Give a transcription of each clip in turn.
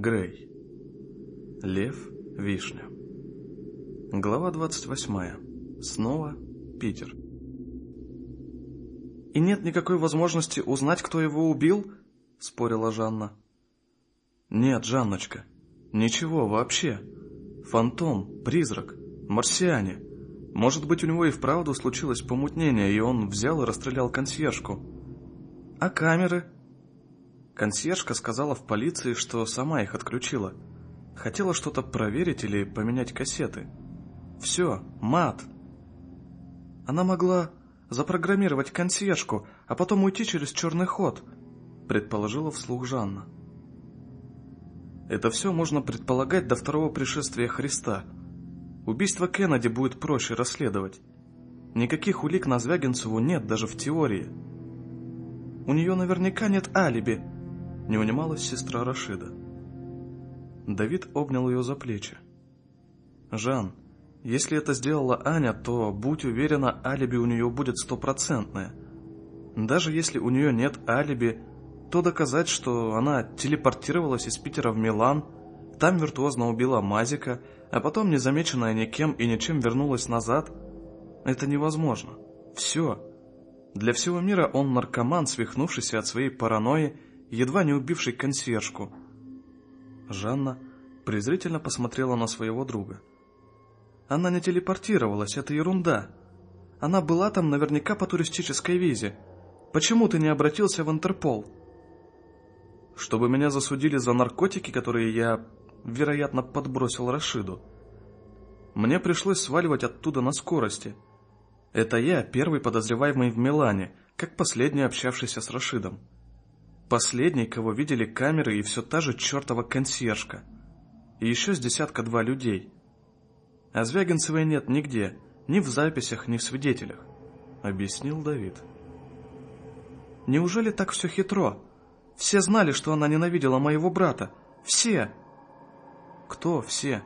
Грей. Лев, вишня. Глава 28. Снова Питер. «И нет никакой возможности узнать, кто его убил?» — спорила Жанна. «Нет, Жанночка, ничего вообще. Фантом, призрак, марсиане. Может быть, у него и вправду случилось помутнение, и он взял и расстрелял консьержку. А камеры?» Консьержка сказала в полиции, что сама их отключила. Хотела что-то проверить или поменять кассеты. Все, мат. Она могла запрограммировать консьержку, а потом уйти через черный ход, предположила вслух Жанна. Это все можно предполагать до второго пришествия Христа. Убийство Кеннеди будет проще расследовать. Никаких улик на Звягинцеву нет даже в теории. У нее наверняка нет алиби, не унималась сестра Рашида. Давид обнял ее за плечи. «Жан, если это сделала Аня, то, будь уверена, алиби у нее будет стопроцентное. Даже если у нее нет алиби, то доказать, что она телепортировалась из Питера в Милан, там виртуозно убила Мазика, а потом, незамеченная никем и ничем, вернулась назад, это невозможно. Все. Для всего мира он наркоман, свихнувшийся от своей паранойи едва не убивший консьержку. Жанна презрительно посмотрела на своего друга. Она не телепортировалась, это ерунда. Она была там наверняка по туристической визе. Почему ты не обратился в Интерпол? Чтобы меня засудили за наркотики, которые я, вероятно, подбросил Рашиду. Мне пришлось сваливать оттуда на скорости. Это я, первый подозреваемый в Милане, как последний общавшийся с Рашидом. Последний, кого видели камеры и все та же чертова консьержка. И еще с десятка-два людей. А Звягинцевой нет нигде, ни в записях, ни в свидетелях, объяснил Давид. Неужели так все хитро? Все знали, что она ненавидела моего брата. Все! Кто все?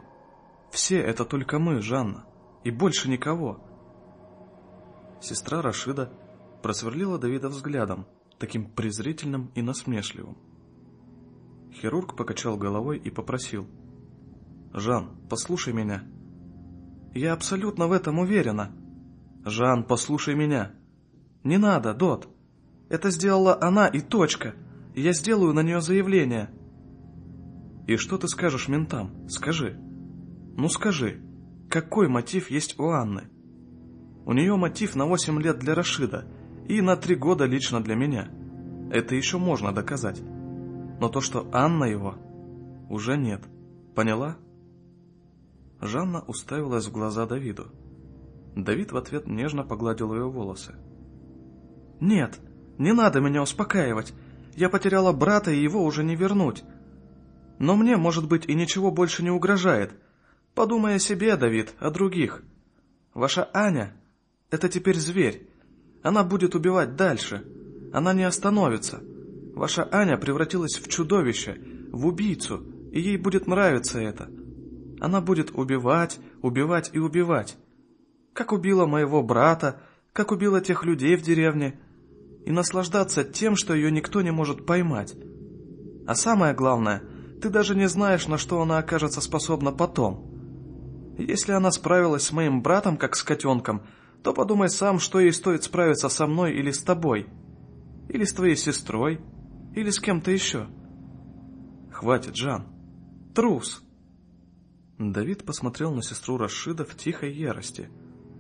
Все — это только мы, Жанна. И больше никого. Сестра Рашида просверлила Давида взглядом, таким презрительным и насмешливым. Хирург покачал головой и попросил. «Жан, послушай меня». «Я абсолютно в этом уверена». «Жан, послушай меня». «Не надо, Дот. Это сделала она и точка. я сделаю на нее заявление». «И что ты скажешь ментам? Скажи». «Ну скажи, какой мотив есть у Анны?» «У нее мотив на восемь лет для Рашида – и на три года лично для меня. Это еще можно доказать. Но то, что Анна его, уже нет. Поняла? Жанна уставилась в глаза Давиду. Давид в ответ нежно погладил ее волосы. «Нет, не надо меня успокаивать. Я потеряла брата, и его уже не вернуть. Но мне, может быть, и ничего больше не угрожает. Подумай о себе, Давид, о других. Ваша Аня — это теперь зверь, она будет убивать дальше. Она не остановится. Ваша Аня превратилась в чудовище, в убийцу, и ей будет нравиться это. Она будет убивать, убивать и убивать. Как убила моего брата, как убила тех людей в деревне. И наслаждаться тем, что ее никто не может поймать. А самое главное, ты даже не знаешь, на что она окажется способна потом. Если она справилась с моим братом, как с котенком – то подумай сам, что ей стоит справиться со мной или с тобой. Или с твоей сестрой. Или с кем-то еще. Хватит, Жан. Трус. Давид посмотрел на сестру Рашида в тихой ярости,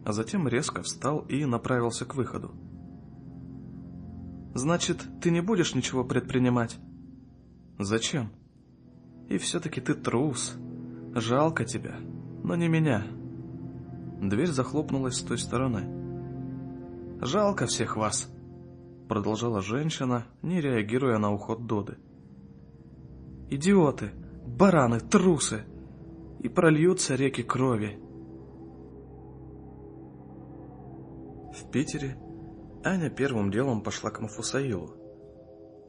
а затем резко встал и направился к выходу. «Значит, ты не будешь ничего предпринимать?» «Зачем?» «И все-таки ты трус. Жалко тебя, но не меня». Дверь захлопнулась с той стороны. «Жалко всех вас», — продолжала женщина, не реагируя на уход Доды. «Идиоты, бараны, трусы! И прольются реки крови!» В Питере Аня первым делом пошла к Мафусаилу.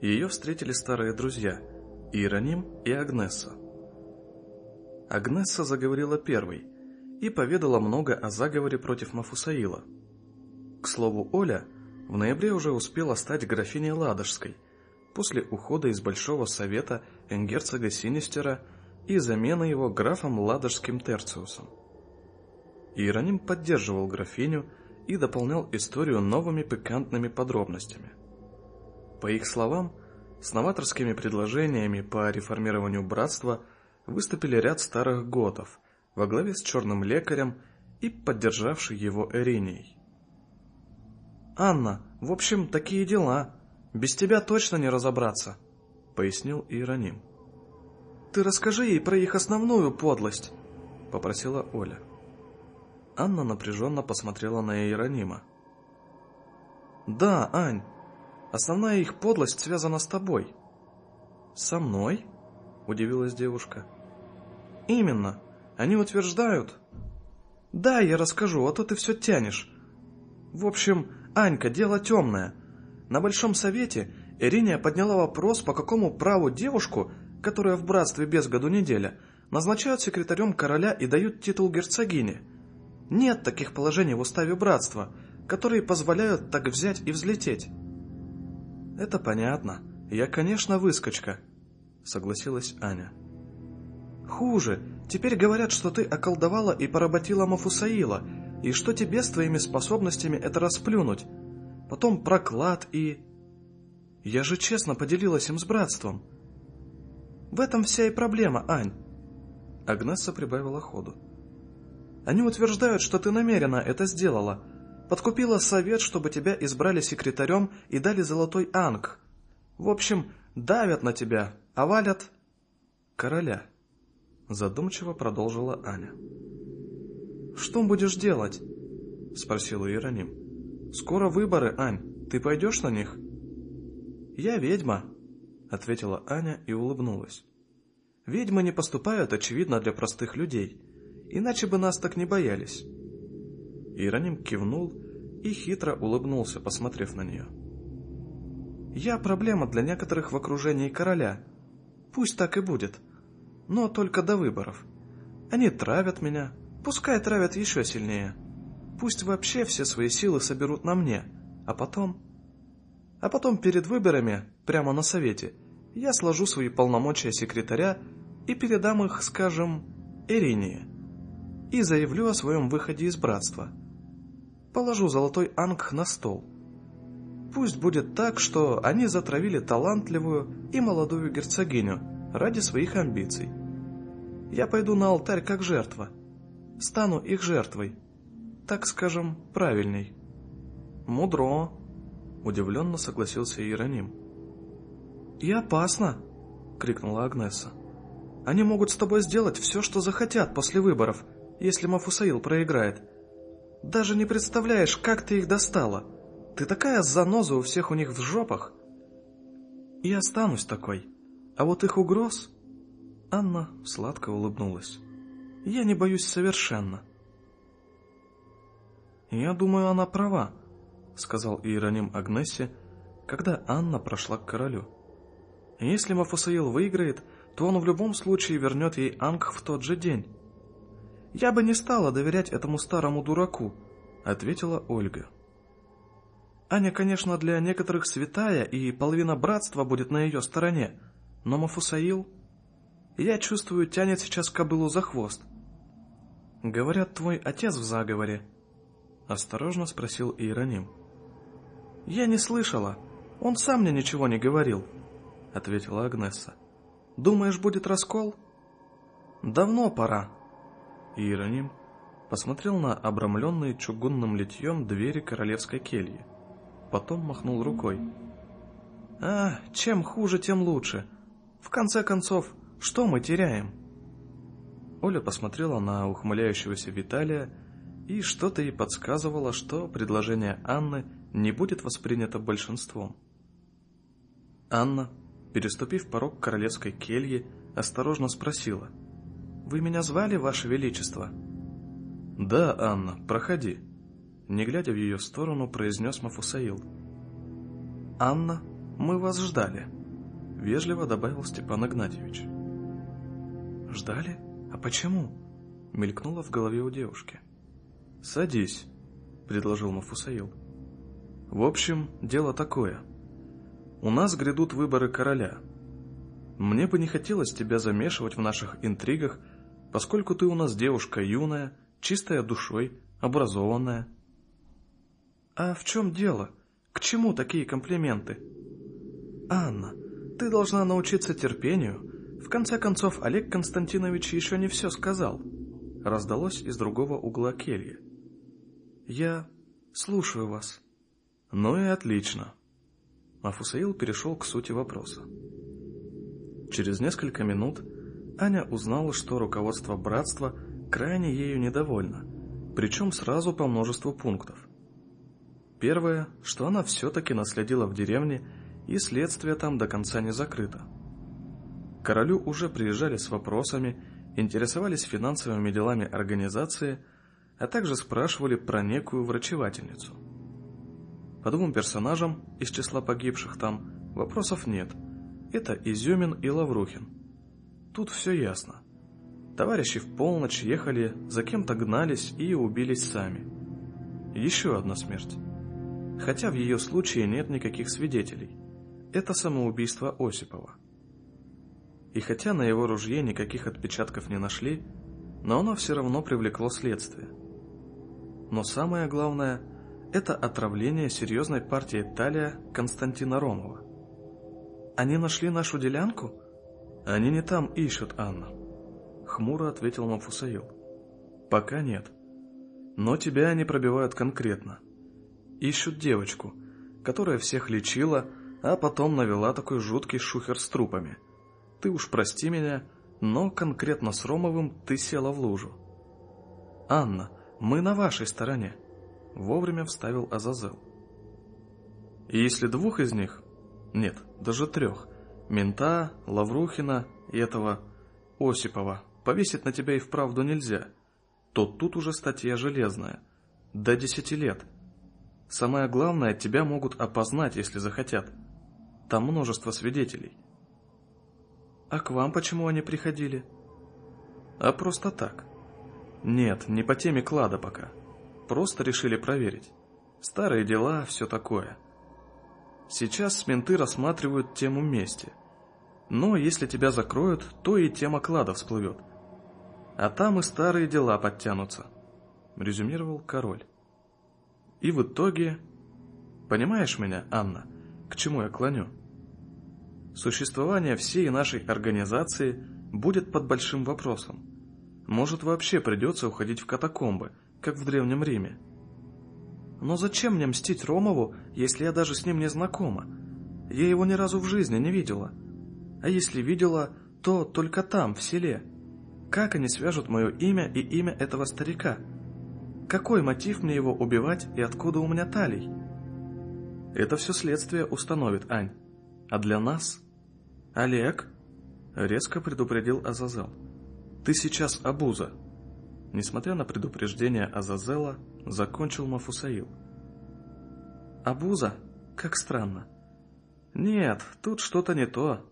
Ее встретили старые друзья — Иероним и Агнесса. Агнесса заговорила первой, и поведала много о заговоре против Мафусаила. К слову, Оля в ноябре уже успела стать графиней Ладожской, после ухода из Большого Совета герцога Синистера и замены его графом Ладожским Терциусом. Иероним поддерживал графиню и дополнял историю новыми пикантными подробностями. По их словам, с новаторскими предложениями по реформированию братства выступили ряд старых готов во главе с черным лекарем и поддержавший его Эринией. «Анна, в общем, такие дела. Без тебя точно не разобраться», — пояснил Иероним. «Ты расскажи ей про их основную подлость», — попросила Оля. Анна напряженно посмотрела на Иеронима. «Да, Ань, основная их подлость связана с тобой». «Со мной?» — удивилась девушка. «Именно. Они утверждают...» «Да, я расскажу, а то ты все тянешь. В общем, Анька, дело темное. На Большом Совете Ириния подняла вопрос, по какому праву девушку, которая в братстве без году неделя, назначают секретарем короля и дают титул герцогини. Нет таких положений в уставе братства, которые позволяют так взять и взлететь. Это понятно. Я, конечно, выскочка, согласилась Аня. Хуже. Теперь говорят, что ты околдовала и поработила Мафусаила, и что тебе с твоими способностями это расплюнуть? Потом проклад и... Я же честно поделилась им с братством. В этом вся и проблема, Ань. Агнесса прибавила ходу. Они утверждают, что ты намеренно это сделала. Подкупила совет, чтобы тебя избрали секретарем и дали золотой анг. В общем, давят на тебя, а валят... Короля. Задумчиво продолжила Аня. «Что будешь делать?» — спросил Иероним. «Скоро выборы, Ань. Ты пойдешь на них?» «Я ведьма», — ответила Аня и улыбнулась. «Ведьмы не поступают, очевидно, для простых людей, иначе бы нас так не боялись». Иероним кивнул и хитро улыбнулся, посмотрев на нее. «Я проблема для некоторых в окружении короля. Пусть так и будет, но только до выборов. Они травят меня, Пускай травят еще сильнее. Пусть вообще все свои силы соберут на мне, а потом... А потом перед выборами, прямо на совете, я сложу свои полномочия секретаря и передам их, скажем, Ирине. И заявлю о своем выходе из братства. Положу золотой анг на стол. Пусть будет так, что они затравили талантливую и молодую герцогиню ради своих амбиций. Я пойду на алтарь как жертва — стану их жертвой. Так скажем, правильней. Мудро, удивленно согласился Иероним. И опасно, крикнула Агнеса. Они могут с тобой сделать все, что захотят после выборов, если Мафусаил проиграет. Даже не представляешь, как ты их достала. Ты такая заноза у всех у них в жопах. И останусь такой. А вот их угроз... Анна сладко улыбнулась. Я не боюсь совершенно. Я думаю, она права, сказал Иероним Агнессе, когда Анна прошла к королю. Если Мафусаил выиграет, то он в любом случае вернет ей Анг в тот же день. Я бы не стала доверять этому старому дураку, ответила Ольга. Аня, конечно, для некоторых святая, и половина братства будет на ее стороне, но Мафусаил... Я чувствую, тянет сейчас кобылу за хвост. «Говорят, твой отец в заговоре?» Осторожно спросил Иероним. «Я не слышала. Он сам мне ничего не говорил», — ответила Агнесса. «Думаешь, будет раскол?» «Давно пора». Иероним посмотрел на обрамленные чугунным литьем двери королевской кельи. Потом махнул рукой. «А, чем хуже, тем лучше. В конце концов, что мы теряем?» Оля посмотрела на ухмыляющегося Виталия, и что-то ей подсказывало, что предложение Анны не будет воспринято большинством. Анна, переступив порог королевской кельи, осторожно спросила. «Вы меня звали, Ваше Величество?» «Да, Анна, проходи», — не глядя в ее сторону, произнес Мафусаил. «Анна, мы вас ждали», — вежливо добавил Степан Игнатьевич. «Ждали?» «А почему?» — мелькнуло в голове у девушки. «Садись», — предложил Мафусаил. «В общем, дело такое. У нас грядут выборы короля. Мне бы не хотелось тебя замешивать в наших интригах, поскольку ты у нас девушка юная, чистая душой, образованная. А в чем дело? К чему такие комплименты? Анна, ты должна научиться терпению. В конце концов, Олег Константинович еще не все сказал. Раздалось из другого угла кельи. Я слушаю вас. Ну и отлично. Мафусаил перешел к сути вопроса. Через несколько минут Аня узнала, что руководство братства крайне ею недовольно, причем сразу по множеству пунктов. Первое, что она все-таки наследила в деревне, и следствие там до конца не закрыто. Королю уже приезжали с вопросами, интересовались финансовыми делами организации, а также спрашивали про некую врачевательницу – по двум персонажам из числа погибших там вопросов нет. Это Изюмин и Лаврухин. Тут все ясно. Товарищи в полночь ехали, за кем-то гнались и убились сами. Еще одна смерть. Хотя в ее случае нет никаких свидетелей. Это самоубийство Осипова. И хотя на его ружье никаких отпечатков не нашли, но оно все равно привлекло следствие. Но самое главное, это отравление серьезной партии Талия Константина Ромова. Они нашли нашу делянку? Они не там ищут, Анна. Хмуро ответил Мафусаил. Пока нет. Но тебя они пробивают конкретно. Ищут девочку, которая всех лечила, а потом навела такой жуткий шухер с трупами. Ты уж прости меня, но конкретно с Ромовым ты села в лужу. Анна, мы на вашей стороне. Вовремя вставил Азазел. И если двух из них, нет, даже трех, мента, Лаврухина и этого Осипова повесить на тебя и вправду нельзя, то тут уже статья железная, до десяти лет. Самое главное, тебя могут опознать, если захотят. Там множество свидетелей. А к вам почему они приходили? А просто так. Нет, не по теме клада пока. Просто решили проверить. Старые дела, все такое. Сейчас менты рассматривают тему мести. Но если тебя закроют, то и тема клада всплывет. А там и старые дела подтянутся, резюмировал король. И в итоге... Понимаешь меня, Анна, к чему я клоню? Существование всей нашей организации будет под большим вопросом. Может, вообще придется уходить в катакомбы, как в Древнем Риме. Но зачем мне мстить Ромову, если я даже с ним не знакома? Я его ни разу в жизни не видела. А если видела, то только там, в селе. Как они свяжут мое имя и имя этого старика? Какой мотив мне его убивать и откуда у меня талий? Это все следствие установит, Ань. А для нас? Олег? Резко предупредил Азазел. Ты сейчас обуза. Несмотря на предупреждение Азазела, закончил Мафусаил. «Абуза? Как странно. Нет, тут что-то не то.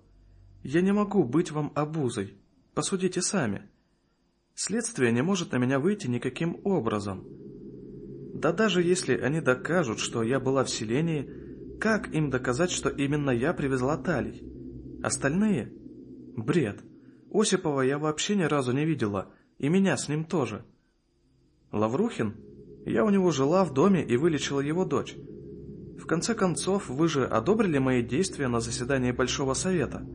Я не могу быть вам обузой. Посудите сами. Следствие не может на меня выйти никаким образом. Да даже если они докажут, что я была в селении, как им доказать, что именно я привезла талий? Остальные? Бред. Осипова я вообще ни разу не видела, и меня с ним тоже. Лаврухин? Я у него жила в доме и вылечила его дочь. В конце концов, вы же одобрили мои действия на заседании Большого Совета.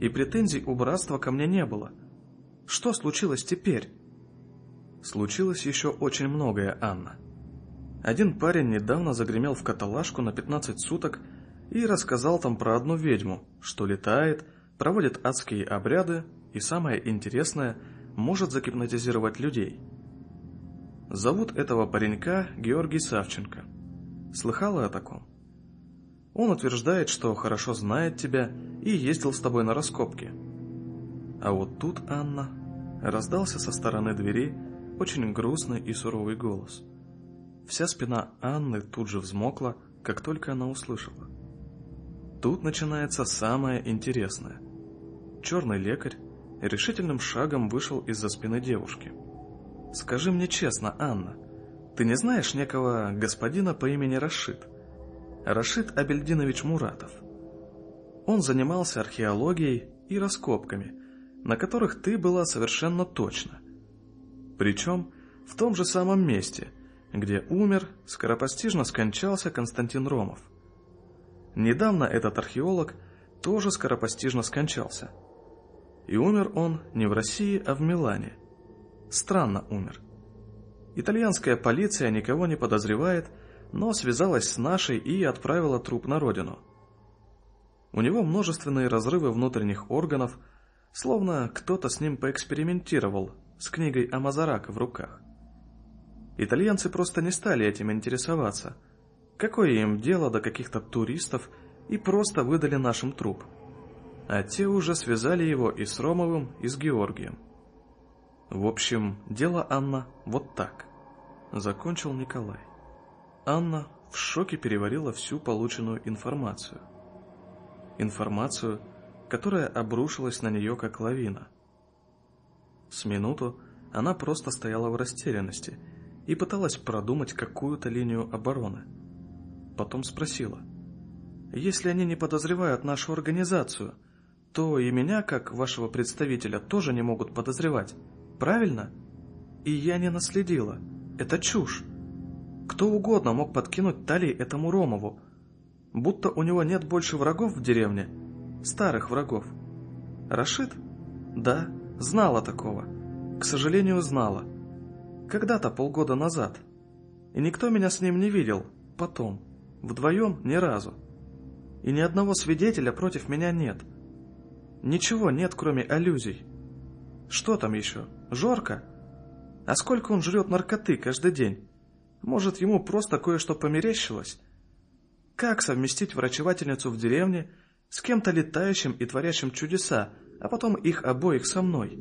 И претензий у братства ко мне не было. Что случилось теперь? Случилось еще очень многое, Анна. Один парень недавно загремел в каталажку на 15 суток и рассказал там про одну ведьму, что летает, проводит адские обряды и, самое интересное – может загипнотизировать людей. Зовут этого паренька Георгий Савченко. Слыхала о таком? Он утверждает, что хорошо знает тебя и ездил с тобой на раскопки. А вот тут, Анна, раздался со стороны двери очень грустный и суровый голос. Вся спина Анны тут же взмокла, как только она услышала. Тут начинается самое интересное. Черный лекарь решительным шагом вышел из-за спины девушки. «Скажи мне честно, Анна, ты не знаешь некого господина по имени Рашид? Рашид Абельдинович Муратов. Он занимался археологией и раскопками, на которых ты была совершенно точно. Причем в том же самом месте, где умер, скоропостижно скончался Константин Ромов. Недавно этот археолог тоже скоропостижно скончался. И умер он не в России, а в Милане. Странно умер. Итальянская полиция никого не подозревает, но связалась с нашей и отправила труп на родину. У него множественные разрывы внутренних органов, словно кто-то с ним поэкспериментировал с книгой о Мазарако в руках. Итальянцы просто не стали этим интересоваться. Какое им дело до каких-то туристов и просто выдали нашим труп. А те уже связали его и с Ромовым, и с Георгием. В общем, дело Анна вот так. Закончил Николай. Анна в шоке переварила всю полученную информацию. Информацию, которая обрушилась на нее как лавина. С минуту она просто стояла в растерянности и пыталась продумать какую-то линию обороны. Потом спросила. «Если они не подозревают нашу организацию, то и меня, как вашего представителя, тоже не могут подозревать, правильно? И я не наследила. Это чушь. Кто угодно мог подкинуть талии этому Ромову, будто у него нет больше врагов в деревне, старых врагов. Рашид? Да, Знала такого. К сожалению, знала. Когда-то полгода назад. И никто меня с ним не видел. Потом. Вдвоем ни разу. И ни одного свидетеля против меня нет. Ничего нет, кроме аллюзий. Что там еще? Жорка? А сколько он жрет наркоты каждый день? Может, ему просто кое-что померещилось? Как совместить врачевательницу в деревне с кем-то летающим и творящим чудеса, а потом их обоих со мной.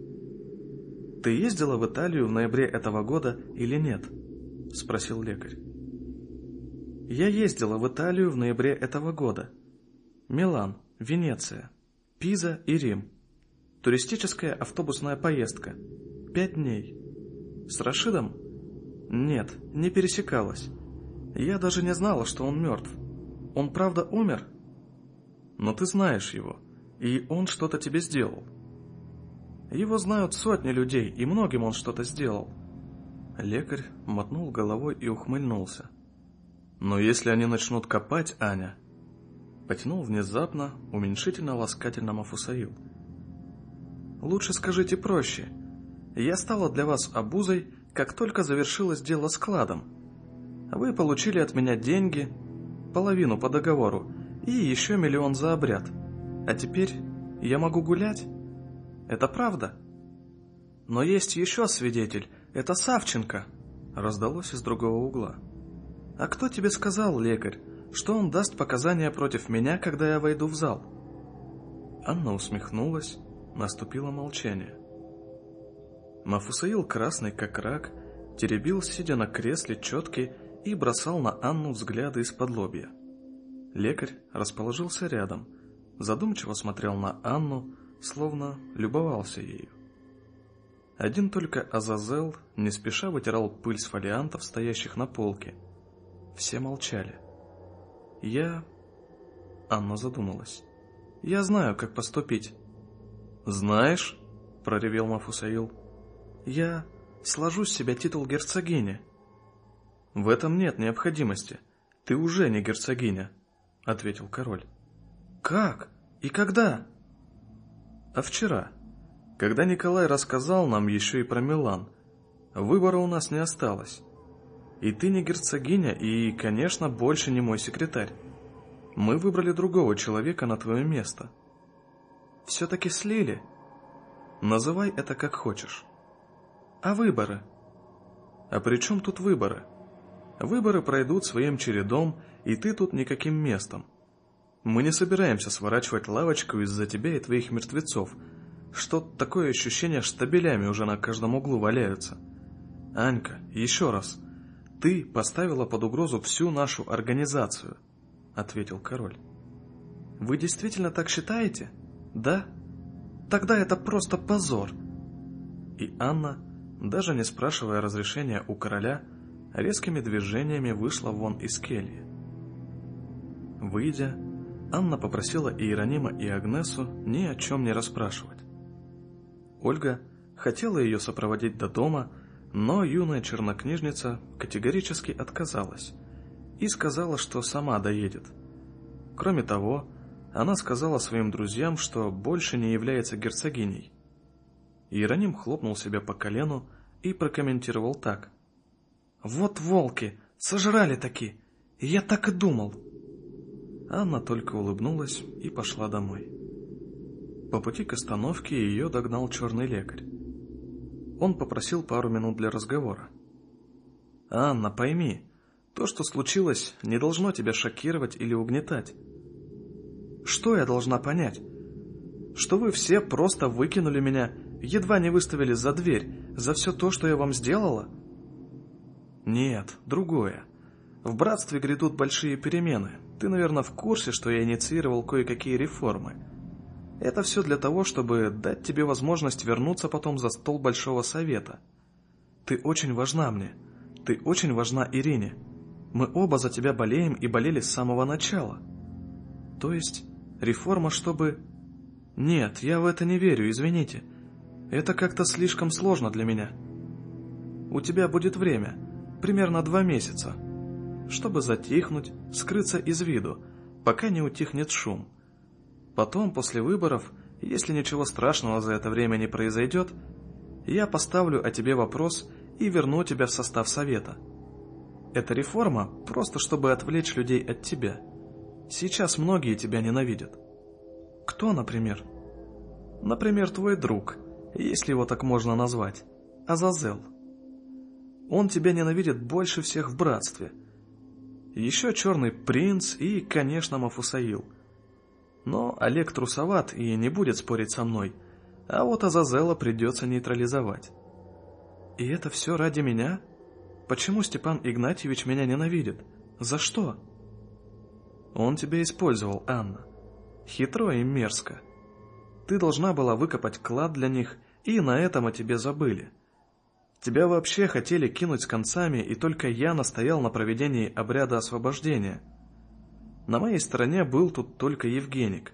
«Ты ездила в Италию в ноябре этого года или нет?» – спросил лекарь. «Я ездила в Италию в ноябре этого года. Милан, Венеция, Пиза и Рим. Туристическая автобусная поездка. Пять дней. С Рашидом? Нет, не пересекалась. Я даже не знала, что он мертв. Он правда умер? Но ты знаешь его». И он что-то тебе сделал. Его знают сотни людей, и многим он что-то сделал. Лекарь мотнул головой и ухмыльнулся. Но если они начнут копать, Аня... Потянул внезапно, уменьшительно-ласкательно Мафусаил. Лучше скажите проще. Я стала для вас обузой, как только завершилось дело с кладом. Вы получили от меня деньги, половину по договору, и еще миллион за обряд – а теперь я могу гулять? Это правда? Но есть еще свидетель, это Савченко, раздалось из другого угла. А кто тебе сказал, лекарь, что он даст показания против меня, когда я войду в зал? Анна усмехнулась, наступило молчание. Мафусаил, красный как рак, теребил, сидя на кресле, четки и бросал на Анну взгляды из-под лобья. Лекарь расположился рядом – задумчиво смотрел на Анну, словно любовался ею. Один только Азазел не спеша вытирал пыль с фолиантов, стоящих на полке. Все молчали. Я... Анна задумалась. Я знаю, как поступить. Знаешь? Проревел Мафусаил. Я сложу с себя титул герцогини. В этом нет необходимости. Ты уже не герцогиня, ответил король. Как? И когда? А вчера, когда Николай рассказал нам еще и про Милан. Выбора у нас не осталось. И ты не герцогиня, и, конечно, больше не мой секретарь. Мы выбрали другого человека на твое место. Все-таки слили. Называй это как хочешь. А выборы? А при чем тут выборы? Выборы пройдут своим чередом, и ты тут никаким местом. Мы не собираемся сворачивать лавочку из-за тебя и твоих мертвецов. Что такое ощущение, штабелями уже на каждом углу валяются. Анька, еще раз. Ты поставила под угрозу всю нашу организацию, ответил король. Вы действительно так считаете? Да? Тогда это просто позор. И Анна, даже не спрашивая разрешения у короля, резкими движениями вышла вон из кельи. Выйдя, Анна попросила Иеронима и Агнесу ни о чем не расспрашивать. Ольга хотела ее сопроводить до дома, но юная чернокнижница категорически отказалась и сказала, что сама доедет. Кроме того, она сказала своим друзьям, что больше не является герцогиней. Иероним хлопнул себя по колену и прокомментировал так. «Вот волки, сожрали таки, я так и думал». Анна только улыбнулась и пошла домой. По пути к остановке ее догнал черный лекарь. Он попросил пару минут для разговора. «Анна, пойми, то, что случилось, не должно тебя шокировать или угнетать. Что я должна понять? Что вы все просто выкинули меня, едва не выставили за дверь, за все то, что я вам сделала? Нет, другое. В братстве грядут большие перемены. Ты, наверное, в курсе, что я инициировал кое-какие реформы. Это все для того, чтобы дать тебе возможность вернуться потом за стол Большого Совета. Ты очень важна мне. Ты очень важна Ирине. Мы оба за тебя болеем и болели с самого начала. То есть, реформа, чтобы... Нет, я в это не верю, извините. Это как-то слишком сложно для меня. У тебя будет время, примерно два месяца, чтобы затихнуть, скрыться из виду, пока не утихнет шум. Потом, после выборов, если ничего страшного за это время не произойдет, я поставлю о тебе вопрос и верну тебя в состав совета. Эта реформа просто чтобы отвлечь людей от тебя. Сейчас многие тебя ненавидят. Кто, например? Например, твой друг, если его так можно назвать, Азазел. Он тебя ненавидит больше всех в братстве – еще Черный Принц и, конечно, Мафусаил. Но Олег трусоват и не будет спорить со мной, а вот Азазела придется нейтрализовать. И это все ради меня? Почему Степан Игнатьевич меня ненавидит? За что? Он тебя использовал, Анна. Хитро и мерзко. Ты должна была выкопать клад для них, и на этом о тебе забыли. Тебя вообще хотели кинуть с концами, и только я настоял на проведении обряда освобождения. На моей стороне был тут только Евгеник.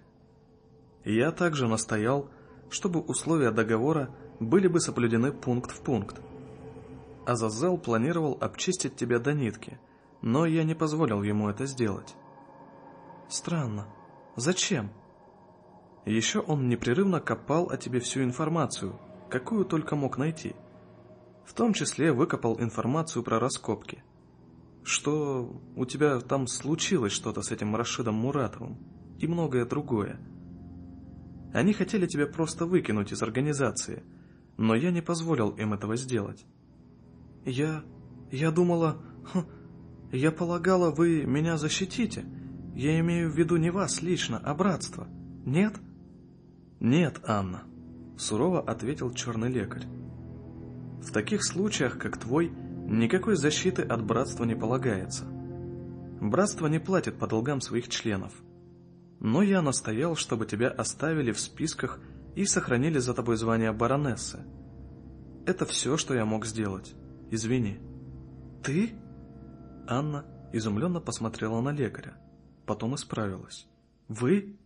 я также настоял, чтобы условия договора были бы соблюдены пункт в пункт. Азазел планировал обчистить тебя до нитки, но я не позволил ему это сделать. Странно. Зачем? Еще он непрерывно копал о тебе всю информацию, какую только мог найти – в том числе выкопал информацию про раскопки. Что у тебя там случилось что-то с этим Рашидом Муратовым и многое другое. Они хотели тебя просто выкинуть из организации, но я не позволил им этого сделать. Я... я думала... Хм, я полагала, вы меня защитите. Я имею в виду не вас лично, а братство. Нет? Нет, Анна, сурово ответил черный лекарь. В таких случаях, как твой, никакой защиты от братства не полагается. Братство не платит по долгам своих членов. Но я настоял, чтобы тебя оставили в списках и сохранили за тобой звание баронессы. Это все, что я мог сделать. Извини. Ты? Анна изумленно посмотрела на лекаря, потом исправилась. Вы?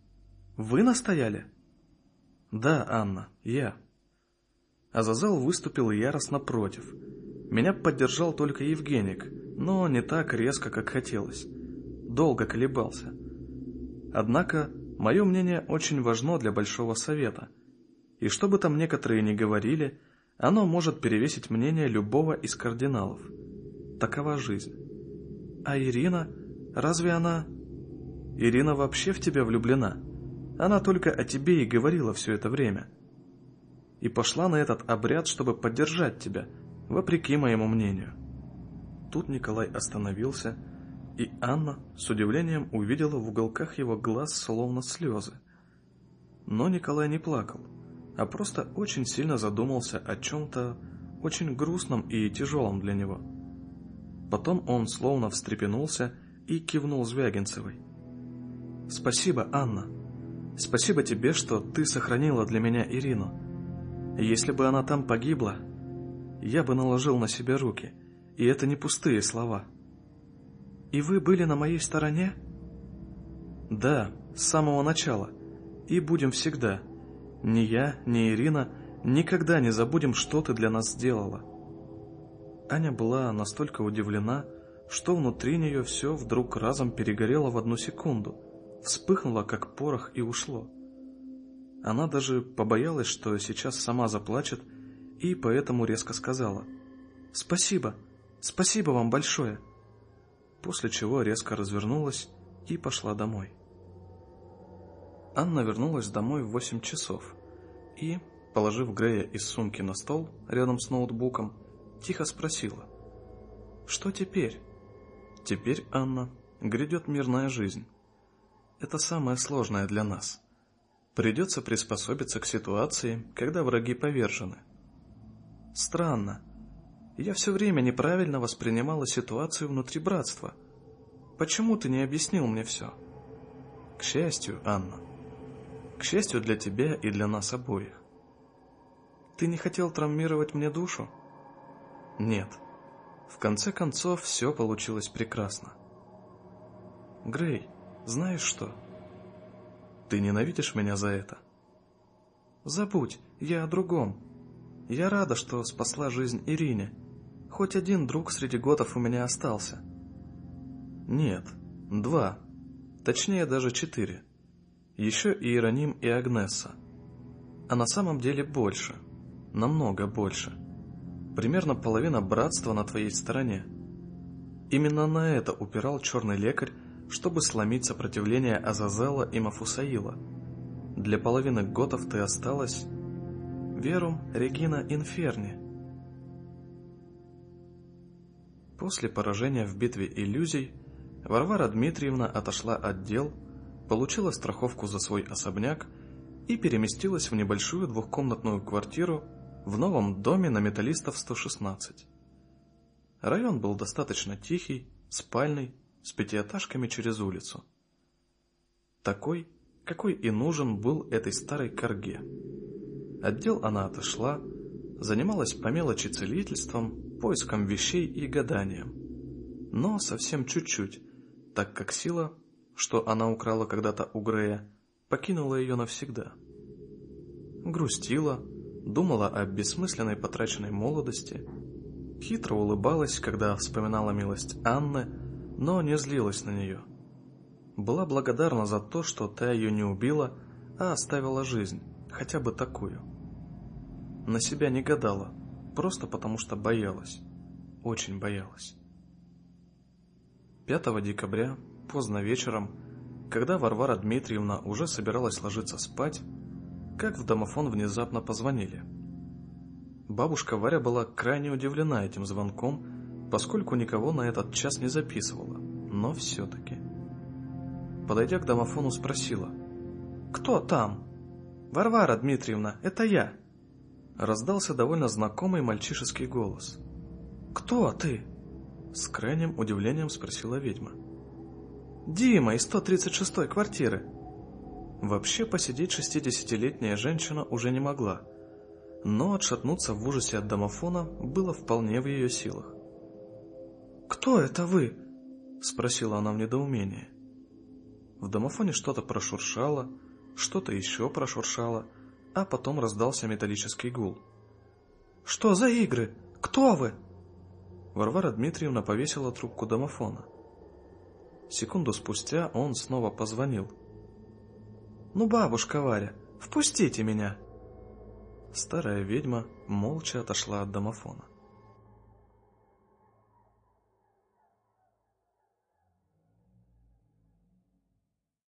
Вы настояли? Да, Анна, я. Азазел выступил яростно против. Меня поддержал только Евгеник, но не так резко, как хотелось. Долго колебался. Однако, мое мнение очень важно для Большого Совета. И что бы там некоторые ни говорили, оно может перевесить мнение любого из кардиналов. Такова жизнь. А Ирина? Разве она... Ирина вообще в тебя влюблена? Она только о тебе и говорила все это время. — и пошла на этот обряд, чтобы поддержать тебя, вопреки моему мнению. Тут Николай остановился, и Анна с удивлением увидела в уголках его глаз словно слезы. Но Николай не плакал, а просто очень сильно задумался о чем-то очень грустном и тяжелом для него. Потом он словно встрепенулся и кивнул Звягинцевой. «Спасибо, Анна. Спасибо тебе, что ты сохранила для меня Ирину. Если бы она там погибла, я бы наложил на себя руки, и это не пустые слова. И вы были на моей стороне? Да, с самого начала, и будем всегда. Ни я, ни Ирина никогда не забудем, что ты для нас сделала. Аня была настолько удивлена, что внутри нее все вдруг разом перегорело в одну секунду, вспыхнуло, как порох, и ушло. Она даже побоялась, что сейчас сама заплачет, и поэтому резко сказала «Спасибо, спасибо вам большое», после чего резко развернулась и пошла домой. Анна вернулась домой в восемь часов и, положив Грея из сумки на стол рядом с ноутбуком, тихо спросила «Что теперь?» «Теперь, Анна, грядет мирная жизнь. Это самое сложное для нас. Придется приспособиться к ситуации, когда враги повержены. Странно. Я все время неправильно воспринимала ситуацию внутри братства. Почему ты не объяснил мне все? К счастью, Анна. К счастью для тебя и для нас обоих. Ты не хотел травмировать мне душу? Нет. В конце концов, все получилось прекрасно. Грей, знаешь что? Ты ненавидишь меня за это? Забудь, я о другом. Я рада, что спасла жизнь Ирине. Хоть один друг среди готов у меня остался. Нет, два. Точнее, даже четыре. Еще и Ироним и Агнесса. А на самом деле больше. Намного больше. Примерно половина братства на твоей стороне. Именно на это упирал черный лекарь, чтобы сломить сопротивление Азазела и Мафусаила. Для половины готов ты осталась Верум Регина Инферни. После поражения в битве иллюзий Варвара Дмитриевна отошла от дел, получила страховку за свой особняк и переместилась в небольшую двухкомнатную квартиру в новом доме на Металлистов 116. Район был достаточно тихий, спальный, с пятиэтажками через улицу. Такой, какой и нужен был этой старой корге. Отдел она отошла, занималась по мелочи целительством, поиском вещей и гаданием. Но совсем чуть-чуть, так как сила, что она украла когда-то у Грея, покинула ее навсегда. Грустила, думала о бессмысленной потраченной молодости, хитро улыбалась, когда вспоминала милость Анны, но не злилась на нее. Была благодарна за то, что та ее не убила, а оставила жизнь, хотя бы такую. На себя не гадала, просто потому что боялась, очень боялась. 5 декабря, поздно вечером, когда Варвара Дмитриевна уже собиралась ложиться спать, как в домофон внезапно позвонили. Бабушка Варя была крайне удивлена этим звонком, поскольку никого на этот час не записывала, но все-таки. Подойдя к домофону, спросила. «Кто там?» «Варвара Дмитриевна, это я!» Раздался довольно знакомый мальчишеский голос. «Кто ты?» С крайним удивлением спросила ведьма. «Дима из 136-й квартиры». Вообще посидеть шестидесятилетняя женщина уже не могла, но отшатнуться в ужасе от домофона было вполне в ее силах. «Кто это вы?» — спросила она в недоумении. В домофоне что-то прошуршало, что-то еще прошуршало, а потом раздался металлический гул. «Что за игры? Кто вы?» Варвара Дмитриевна повесила трубку домофона. Секунду спустя он снова позвонил. «Ну, бабушка Варя, впустите меня!» Старая ведьма молча отошла от домофона.